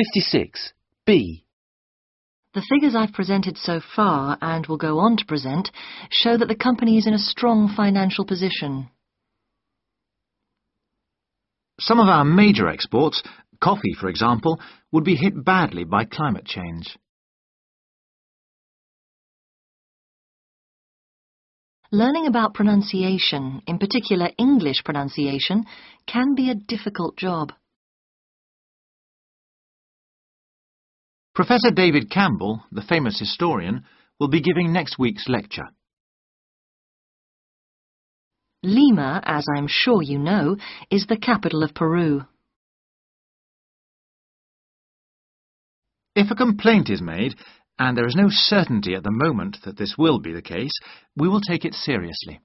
56. B. The figures I've presented so far, and will go on to present, show that the company is in a strong financial position. Some of our major exports, coffee for example, would be hit badly by climate change. Learning about pronunciation, in particular English pronunciation, can be a difficult job. Professor David Campbell, the famous historian, will be giving next week's lecture. Lima, as I'm sure you know, is the capital of Peru. If a complaint is made, and there is no certainty at the moment that this will be the case, we will take it seriously.